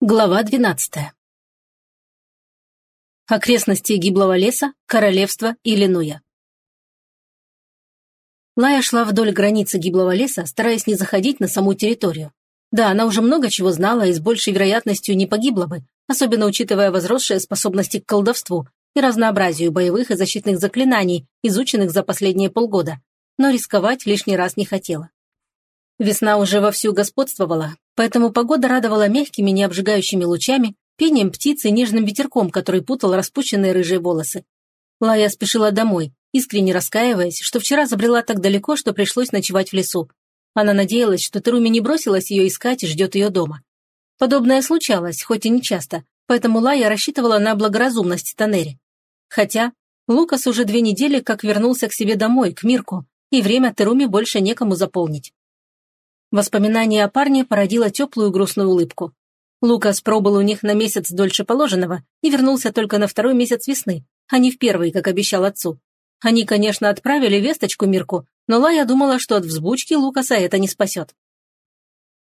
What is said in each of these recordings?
Глава двенадцатая. Окрестности гиблого леса, королевство Иллинуя. Лая шла вдоль границы гиблого леса, стараясь не заходить на саму территорию. Да, она уже много чего знала и с большей вероятностью не погибла бы, особенно учитывая возросшие способности к колдовству и разнообразию боевых и защитных заклинаний, изученных за последние полгода, но рисковать лишний раз не хотела. Весна уже вовсю господствовала, поэтому погода радовала мягкими необжигающими лучами, пением птиц и нежным ветерком, который путал распущенные рыжие волосы. Лая спешила домой, искренне раскаиваясь, что вчера забрела так далеко, что пришлось ночевать в лесу. Она надеялась, что Теруми не бросилась ее искать и ждет ее дома. Подобное случалось, хоть и не часто, поэтому Лая рассчитывала на благоразумность Танери. Хотя Лукас уже две недели как вернулся к себе домой, к Мирку, и время Теруми больше некому заполнить. Воспоминание о парне породило теплую грустную улыбку. Лукас пробыл у них на месяц дольше положенного и вернулся только на второй месяц весны, а не в первый, как обещал отцу. Они, конечно, отправили весточку Мирку, но Лая думала, что от взбучки Лукаса это не спасет.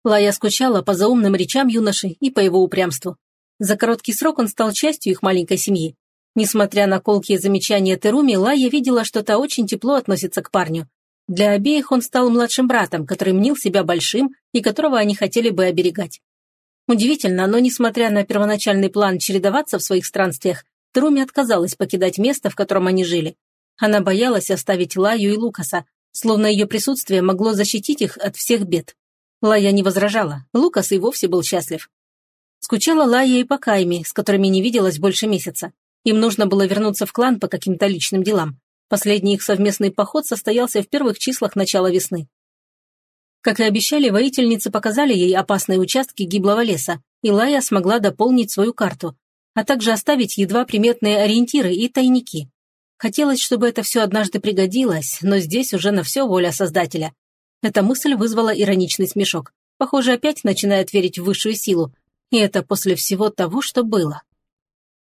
Лая скучала по заумным речам юноши и по его упрямству. За короткий срок он стал частью их маленькой семьи. Несмотря на колкие замечания Теруми, Лая видела, что та очень тепло относится к парню, для обеих он стал младшим братом, который мнил себя большим и которого они хотели бы оберегать. Удивительно, но несмотря на первоначальный план чередоваться в своих странствиях, Труми отказалась покидать место, в котором они жили. Она боялась оставить Лаю и Лукаса, словно ее присутствие могло защитить их от всех бед. Лая не возражала, Лукас и вовсе был счастлив. Скучала Лая и по Кайме, с которыми не виделась больше месяца. Им нужно было вернуться в клан по каким-то личным делам. Последний их совместный поход состоялся в первых числах начала весны. Как и обещали, воительницы показали ей опасные участки гиблого леса, и Лая смогла дополнить свою карту, а также оставить едва приметные ориентиры и тайники. Хотелось, чтобы это все однажды пригодилось, но здесь уже на все воля Создателя. Эта мысль вызвала ироничный смешок. Похоже, опять начинает верить в высшую силу. И это после всего того, что было.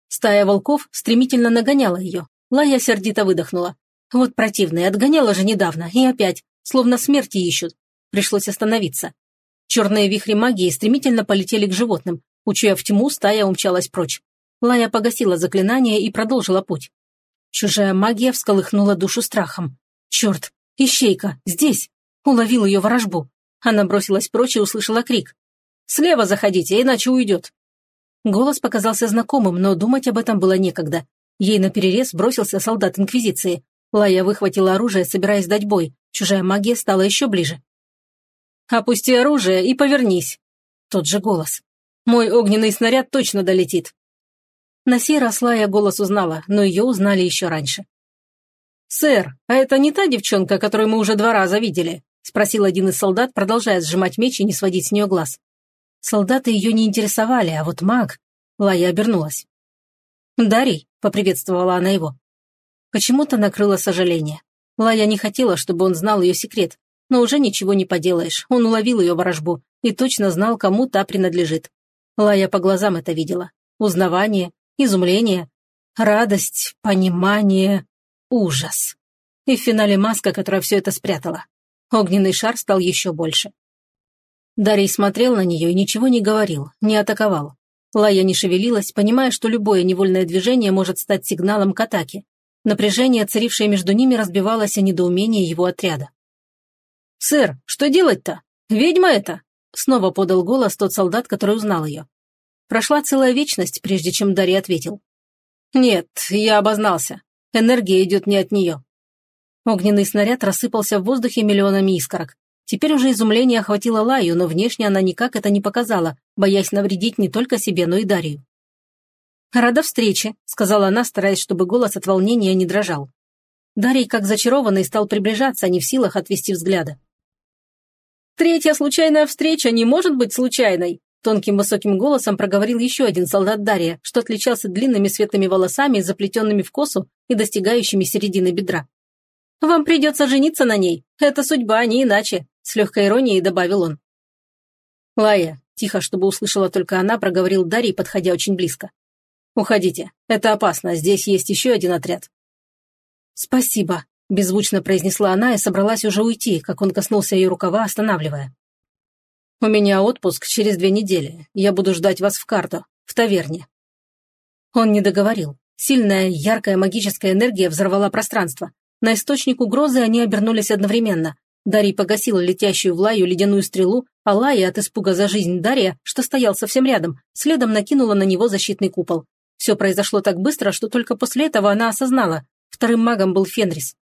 Стая волков стремительно нагоняла ее, Лая сердито выдохнула. Вот противные, отгоняла же недавно, и опять, словно смерти ищут. Пришлось остановиться. Черные вихри магии стремительно полетели к животным. Учуяв тьму, стая умчалась прочь. Лая погасила заклинание и продолжила путь. Чужая магия всколыхнула душу страхом. «Черт! Ищейка! Здесь!» Уловил ее ворожбу. Она бросилась прочь и услышала крик. «Слева заходите, иначе уйдет!» Голос показался знакомым, но думать об этом было некогда. Ей наперерез бросился солдат Инквизиции. Лая выхватила оружие, собираясь дать бой. Чужая магия стала еще ближе. «Опусти оружие и повернись!» Тот же голос. «Мой огненный снаряд точно долетит!» На сей раз Лая голос узнала, но ее узнали еще раньше. «Сэр, а это не та девчонка, которую мы уже два раза видели?» – спросил один из солдат, продолжая сжимать меч и не сводить с нее глаз. Солдаты ее не интересовали, а вот маг... Лая обернулась. «Дарий», — поприветствовала она его. Почему-то накрыло сожаление. Лая не хотела, чтобы он знал ее секрет, но уже ничего не поделаешь, он уловил ее ворожбу и точно знал, кому та принадлежит. Лая по глазам это видела. Узнавание, изумление, радость, понимание, ужас. И в финале маска, которая все это спрятала. Огненный шар стал еще больше. Дарий смотрел на нее и ничего не говорил, не атаковал. Лая не шевелилась, понимая, что любое невольное движение может стать сигналом к атаке. Напряжение, царившее между ними, разбивалось о недоумении его отряда. «Сэр, что делать-то? Ведьма это!» Снова подал голос тот солдат, который узнал ее. Прошла целая вечность, прежде чем Дарья ответил. «Нет, я обознался. Энергия идет не от нее». Огненный снаряд рассыпался в воздухе миллионами искорок. Теперь уже изумление охватило Лаю, но внешне она никак это не показала, боясь навредить не только себе, но и Дарью. «Рада встрече», — сказала она, стараясь, чтобы голос от волнения не дрожал. Дарий, как зачарованный, стал приближаться, а не в силах отвести взгляда. «Третья случайная встреча не может быть случайной», Тонким высоким голосом проговорил еще один солдат Дария, что отличался длинными светлыми волосами, заплетенными в косу и достигающими середины бедра. «Вам придется жениться на ней. Это судьба, а не иначе», — с легкой иронией добавил он. «Лая, Тихо, чтобы услышала только она, проговорил Дарий, подходя очень близко. «Уходите. Это опасно. Здесь есть еще один отряд». «Спасибо», – беззвучно произнесла она и собралась уже уйти, как он коснулся ее рукава, останавливая. «У меня отпуск через две недели. Я буду ждать вас в Кардо, в таверне». Он не договорил. Сильная, яркая магическая энергия взорвала пространство. На источник угрозы они обернулись одновременно. Дарий погасил летящую в Лаю ледяную стрелу, а Лая от испуга за жизнь Дария, что стоял совсем рядом, следом накинула на него защитный купол. Все произошло так быстро, что только после этого она осознала. Вторым магом был Фенрис.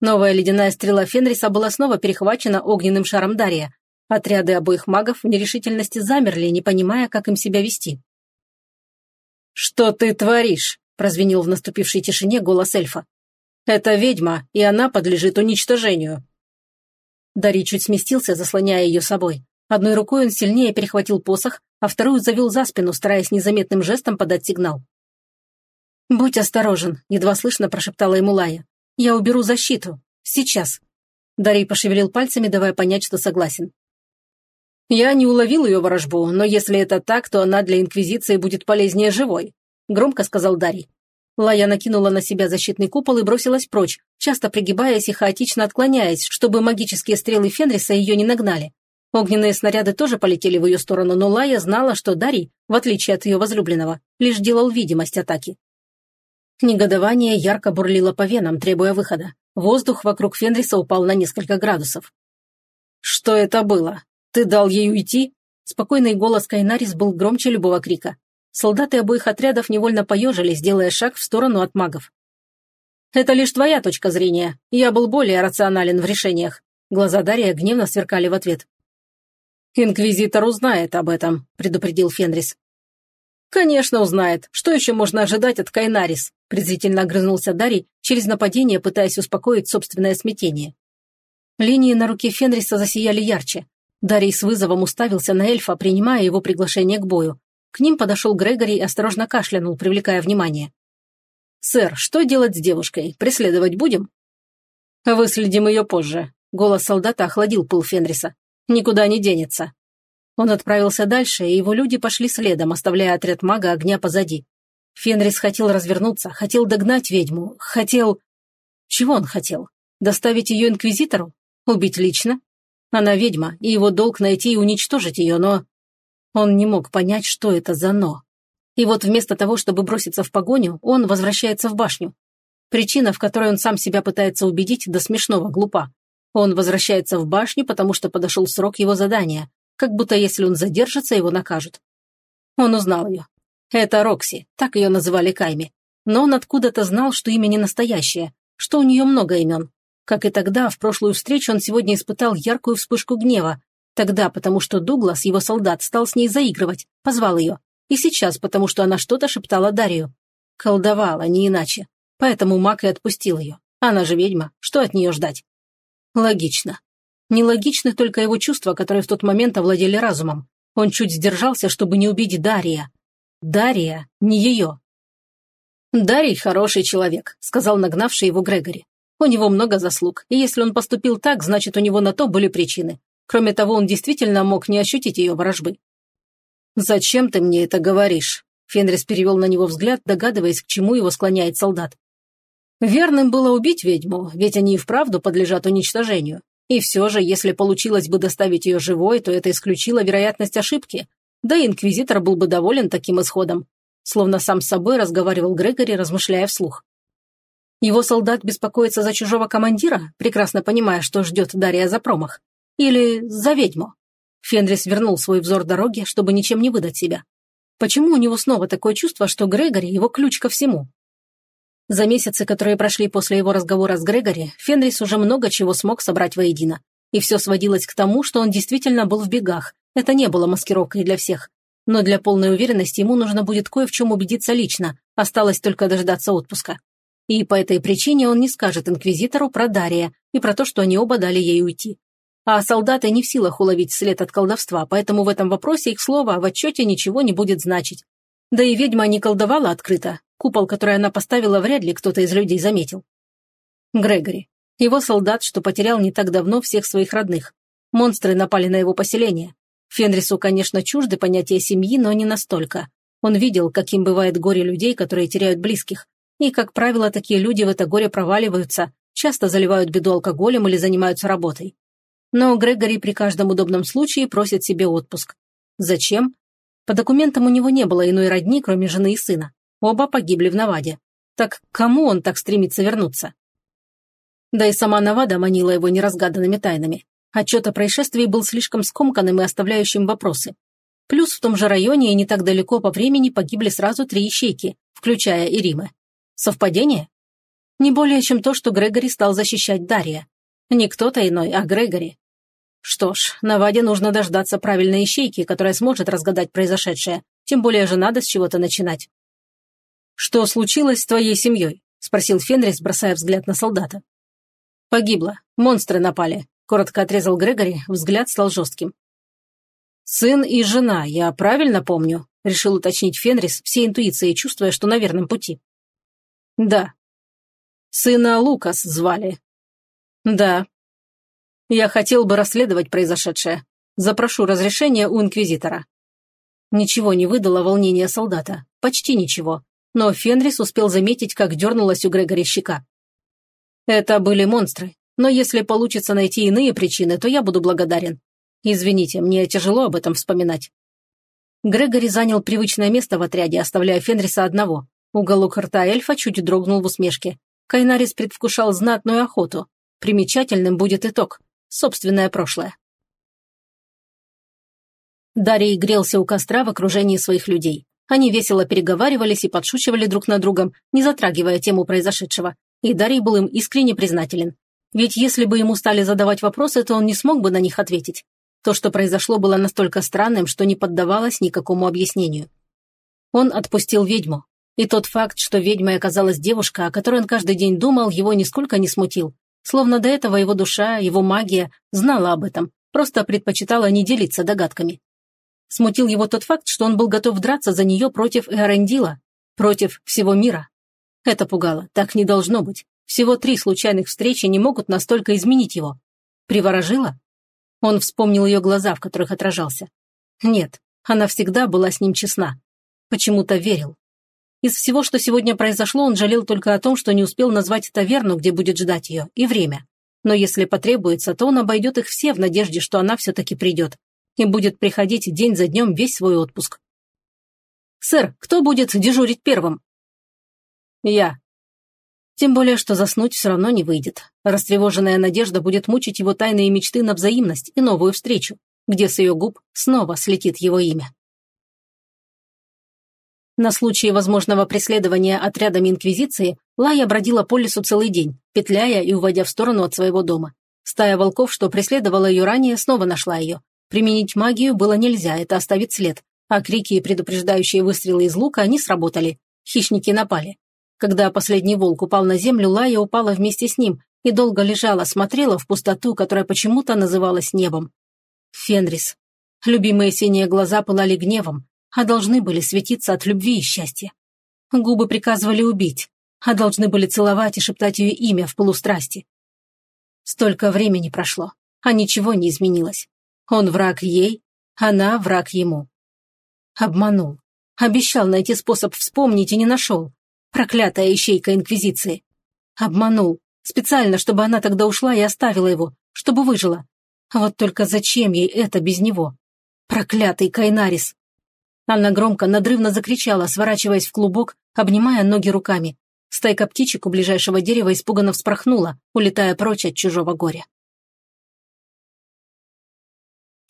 Новая ледяная стрела Фенриса была снова перехвачена огненным шаром Дария, Отряды обоих магов в нерешительности замерли, не понимая, как им себя вести. «Что ты творишь?» – прозвенел в наступившей тишине голос эльфа. «Это ведьма, и она подлежит уничтожению». Дарий чуть сместился, заслоняя ее собой. Одной рукой он сильнее перехватил посох, а вторую завел за спину, стараясь незаметным жестом подать сигнал. «Будь осторожен», – едва слышно прошептала ему Лая. «Я уберу защиту. Сейчас». Дарий пошевелил пальцами, давая понять, что согласен. Я не уловил ее ворожбу, но если это так, то она для Инквизиции будет полезнее живой», — громко сказал Дарий. Лая накинула на себя защитный купол и бросилась прочь, часто пригибаясь и хаотично отклоняясь, чтобы магические стрелы Фенриса ее не нагнали. Огненные снаряды тоже полетели в ее сторону, но Лая знала, что Дарий, в отличие от ее возлюбленного, лишь делал видимость атаки. Негодование ярко бурлило по венам, требуя выхода. Воздух вокруг Фенриса упал на несколько градусов. «Что это было?» «Ты дал ей уйти?» Спокойный голос Кайнарис был громче любого крика. Солдаты обоих отрядов невольно поежились, делая шаг в сторону от магов. «Это лишь твоя точка зрения. Я был более рационален в решениях». Глаза Дария гневно сверкали в ответ. «Инквизитор узнает об этом», — предупредил Фенрис. «Конечно узнает. Что еще можно ожидать от Кайнарис?» презрительно огрызнулся Дарий, через нападение пытаясь успокоить собственное смятение. Линии на руке Фенриса засияли ярче. Дарий с вызовом уставился на эльфа, принимая его приглашение к бою. К ним подошел Грегори и осторожно кашлянул, привлекая внимание. «Сэр, что делать с девушкой? Преследовать будем?» «Выследим ее позже», — голос солдата охладил пыл Фенриса. «Никуда не денется». Он отправился дальше, и его люди пошли следом, оставляя отряд мага огня позади. Фенрис хотел развернуться, хотел догнать ведьму, хотел... Чего он хотел? Доставить ее инквизитору? Убить лично? Она ведьма, и его долг найти и уничтожить ее, но... Он не мог понять, что это за «но». И вот вместо того, чтобы броситься в погоню, он возвращается в башню. Причина, в которой он сам себя пытается убедить, до смешного глупа. Он возвращается в башню, потому что подошел срок его задания, как будто если он задержится, его накажут. Он узнал ее. Это Рокси, так ее называли Кайми. Но он откуда-то знал, что имя не настоящее, что у нее много имен. Как и тогда, в прошлую встречу он сегодня испытал яркую вспышку гнева. Тогда, потому что Дуглас, его солдат, стал с ней заигрывать, позвал ее. И сейчас, потому что она что-то шептала Дарью. Колдовала, не иначе. Поэтому маг и отпустил ее. Она же ведьма, что от нее ждать? Логично. Нелогичны только его чувства, которые в тот момент овладели разумом. Он чуть сдержался, чтобы не убить Дарья. Дарья, не ее. «Дарий хороший человек», — сказал нагнавший его Грегори. У него много заслуг, и если он поступил так, значит, у него на то были причины. Кроме того, он действительно мог не ощутить ее ворожбы. «Зачем ты мне это говоришь?» Фенрис перевел на него взгляд, догадываясь, к чему его склоняет солдат. Верным было убить ведьму, ведь они и вправду подлежат уничтожению. И все же, если получилось бы доставить ее живой, то это исключило вероятность ошибки. Да и инквизитор был бы доволен таким исходом. Словно сам с собой разговаривал Грегори, размышляя вслух. Его солдат беспокоится за чужого командира, прекрасно понимая, что ждет Дарья за промах. Или за ведьму. Фенрис вернул свой взор дороги, чтобы ничем не выдать себя. Почему у него снова такое чувство, что Грегори – его ключ ко всему? За месяцы, которые прошли после его разговора с Грегори, Фенрис уже много чего смог собрать воедино. И все сводилось к тому, что он действительно был в бегах. Это не было маскировкой для всех. Но для полной уверенности ему нужно будет кое в чем убедиться лично. Осталось только дождаться отпуска. И по этой причине он не скажет инквизитору про Дария и про то, что они оба дали ей уйти. А солдаты не в силах уловить след от колдовства, поэтому в этом вопросе их слово в отчете ничего не будет значить. Да и ведьма не колдовала открыто. Купол, который она поставила, вряд ли кто-то из людей заметил. Грегори. Его солдат, что потерял не так давно всех своих родных. Монстры напали на его поселение. Фенрису, конечно, чужды понятия семьи, но не настолько. Он видел, каким бывает горе людей, которые теряют близких, и, как правило, такие люди в это горе проваливаются, часто заливают беду алкоголем или занимаются работой. Но Грегори при каждом удобном случае просит себе отпуск. Зачем? По документам у него не было иной родни, кроме жены и сына. Оба погибли в Наваде. Так кому он так стремится вернуться? Да и сама Навада манила его неразгаданными тайнами. Отчет о происшествии был слишком скомканным и оставляющим вопросы. Плюс в том же районе и не так далеко по времени погибли сразу три ищейки, включая и Римы. Совпадение? Не более чем то, что Грегори стал защищать Дарья. Не кто-то иной, а Грегори. Что ж, Наваде нужно дождаться правильной ищейки, которая сможет разгадать произошедшее, тем более же надо с чего-то начинать. «Что случилось с твоей семьей?» – спросил Фенрис, бросая взгляд на солдата. «Погибла. Монстры напали», – коротко отрезал Грегори, взгляд стал жестким. «Сын и жена, я правильно помню?» – решил уточнить Фенрис, всей интуицией чувствуя, что на верном пути. «Да». «Сына Лукас звали?» «Да». «Я хотел бы расследовать произошедшее. Запрошу разрешение у Инквизитора». Ничего не выдало волнение солдата. Почти ничего. Но Фенрис успел заметить, как дернулась у Грегори щека. Это были монстры. Но если получится найти иные причины, то я буду благодарен. Извините, мне тяжело об этом вспоминать. Грегори занял привычное место в отряде, оставляя Фенриса одного. Уголок рта эльфа чуть дрогнул в усмешке. Кайнарис предвкушал знатную охоту. Примечательным будет итог. Собственное прошлое. Дарий грелся у костра в окружении своих людей. Они весело переговаривались и подшучивали друг над другом, не затрагивая тему произошедшего, и Дарий был им искренне признателен. Ведь если бы ему стали задавать вопросы, то он не смог бы на них ответить. То, что произошло, было настолько странным, что не поддавалось никакому объяснению. Он отпустил ведьму. И тот факт, что ведьмой оказалась девушка, о которой он каждый день думал, его нисколько не смутил. Словно до этого его душа, его магия знала об этом, просто предпочитала не делиться догадками. Смутил его тот факт, что он был готов драться за нее против Эрендила, против всего мира. Это пугало. Так не должно быть. Всего три случайных встречи не могут настолько изменить его. Приворожила? Он вспомнил ее глаза, в которых отражался. Нет, она всегда была с ним честна. Почему-то верил. Из всего, что сегодня произошло, он жалел только о том, что не успел назвать таверну, где будет ждать ее, и время. Но если потребуется, то он обойдет их все в надежде, что она все-таки придет. И будет приходить день за днем весь свой отпуск. «Сэр, кто будет дежурить первым?» Я. Тем более, что заснуть все равно не выйдет. Растревоженная надежда будет мучить его тайные мечты на взаимность и новую встречу, где с ее губ снова слетит его имя. На случай возможного преследования отрядами Инквизиции Лая бродила по лесу целый день, петляя и уводя в сторону от своего дома. Стая волков, что преследовала ее ранее, снова нашла ее. Применить магию было нельзя, это оставит след, а крики и предупреждающие выстрелы из лука не сработали. Хищники напали. Когда последний волк упал на землю, Лая упала вместе с ним и долго лежала, смотрела в пустоту, которая почему-то называлась небом. Фенрис. Любимые синие глаза пылали гневом, а должны были светиться от любви и счастья. Губы приказывали убить, а должны были целовать и шептать ее имя в полустрасти. Столько времени прошло, а ничего не изменилось. Он враг ей, она враг ему. Обманул. Обещал найти способ вспомнить и не нашел. Проклятая ищейка Инквизиции. Обманул. Специально, чтобы она тогда ушла и оставила его, чтобы выжила. А вот только зачем ей это без него? Проклятый Кайнарис. Она громко, надрывно закричала, сворачиваясь в клубок, обнимая ноги руками. Стайка птичек у ближайшего дерева испуганно вспорхнула, улетая прочь от чужого горя.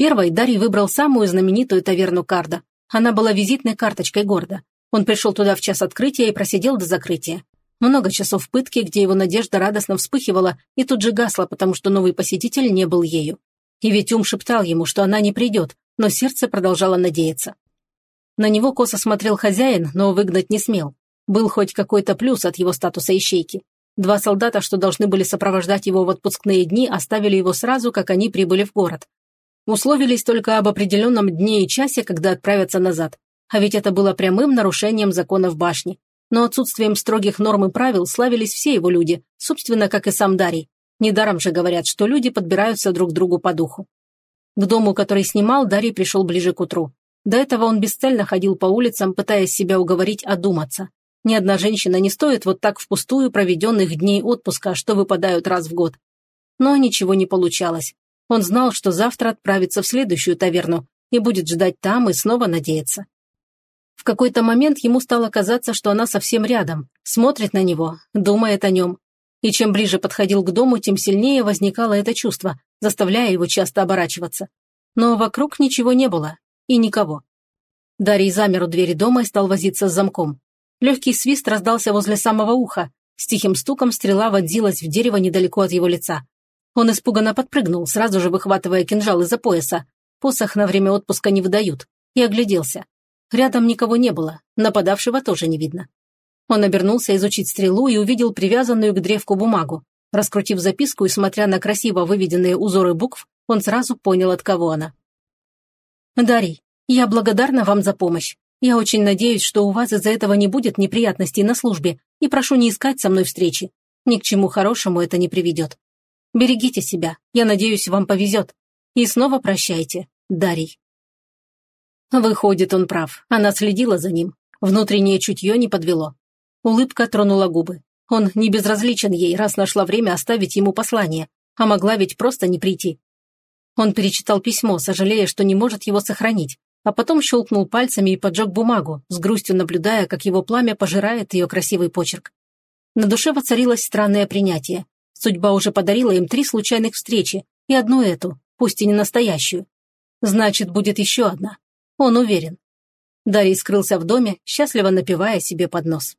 Первой Дарий выбрал самую знаменитую таверну Карда. Она была визитной карточкой города. Он пришел туда в час открытия и просидел до закрытия. Много часов пытки, где его надежда радостно вспыхивала и тут же гасла, потому что новый посетитель не был ею. И ведь ум шептал ему, что она не придет, но сердце продолжало надеяться. На него косо смотрел хозяин, но выгнать не смел. Был хоть какой-то плюс от его статуса ищейки. Два солдата, что должны были сопровождать его в отпускные дни, оставили его сразу, как они прибыли в город. Условились только об определенном дне и часе, когда отправятся назад. А ведь это было прямым нарушением законов башни. Но отсутствием строгих норм и правил славились все его люди, собственно, как и сам Дарий. Недаром же говорят, что люди подбираются друг другу по духу. К дому, который снимал, Дарий пришел ближе к утру. До этого он бесцельно ходил по улицам, пытаясь себя уговорить одуматься. Ни одна женщина не стоит вот так впустую проведенных дней отпуска, что выпадают раз в год. Но ничего не получалось. Он знал, что завтра отправится в следующую таверну и будет ждать там и снова надеяться. В какой-то момент ему стало казаться, что она совсем рядом, смотрит на него, думает о нем. И чем ближе подходил к дому, тем сильнее возникало это чувство, заставляя его часто оборачиваться. Но вокруг ничего не было. И никого. Дарий замер у двери дома и стал возиться с замком. Легкий свист раздался возле самого уха. С тихим стуком стрела вонзилась в дерево недалеко от его лица. Он испуганно подпрыгнул, сразу же выхватывая кинжал из-за пояса. Посох на время отпуска не выдают. И огляделся. Рядом никого не было, нападавшего тоже не видно. Он обернулся изучить стрелу и увидел привязанную к древку бумагу. Раскрутив записку и смотря на красиво выведенные узоры букв, он сразу понял, от кого она. «Дарий, я благодарна вам за помощь. Я очень надеюсь, что у вас из-за этого не будет неприятностей на службе, и прошу не искать со мной встречи. Ни к чему хорошему это не приведет. Берегите себя, я надеюсь, вам повезет. И снова прощайте, Дарий». Выходит, он прав. Она следила за ним. Внутреннее чутье не подвело. Улыбка тронула губы. Он не безразличен ей, раз нашла время оставить ему послание, а могла ведь просто не прийти. Он перечитал письмо, сожалея, что не может его сохранить, а потом щелкнул пальцами и поджег бумагу, с грустью наблюдая, как его пламя пожирает ее красивый почерк. На душе воцарилось странное принятие. Судьба уже подарила им три случайных встречи и одну эту, пусть и не настоящую. Значит, будет еще одна. Он уверен. Дарий скрылся в доме, счастливо напивая себе под нос.